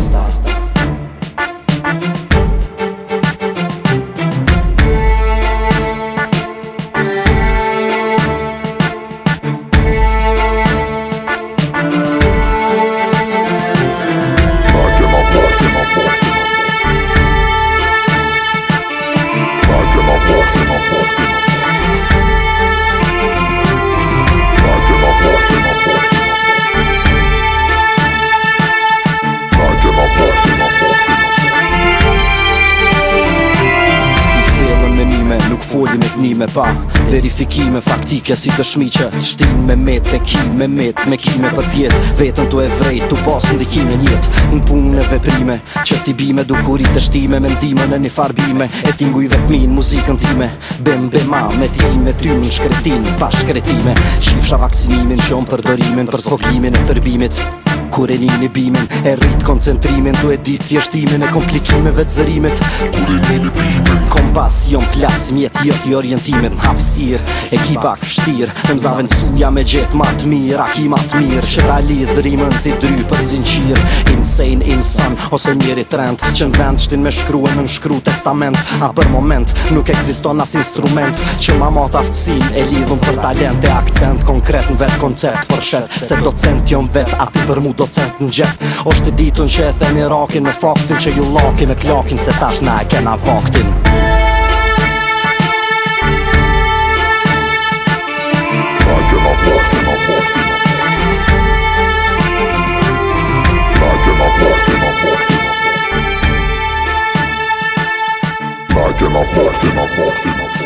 star, star. shmi me pa Verifikime faktike si të shmi që Të shtim me met, e ki, me met, me ki me përpjet Vetën të vrejt, të pas në dikime njët Në punë në veprime, që t'i bime Dukurit të shtime, me në një farbime E t'inguj vetmin, muzikën time Bem, bema, me t'i me ty në shkretin Pa shkretime, Shifra vakcinimin Qonë për dorimin, për zvoglimin e tërbimit Kure një një bimin, e rritë koncentrimin Të e ditë thjeshtimin e komplikimeve të zërimit Kure një një bimin pas jom klas mjet jo i i orientimet në hapësir ekipa kështir të më suja me gjetë matë mirë aki matë mirë që ta lidë dërimën si dry për zinqirë insane, insane, ose njeri trend që në vend shtin me shkruen në shkru testament a për moment nuk eksiston as instrument që ma mot aftësin e lidhën për talent e akcent konkret në vetë koncept për shet se docent jom vetë ati për mu docent në gjep është ditën që e thëni rakin me faktin që ju lakin e klakin se tash na e kena faktin walked in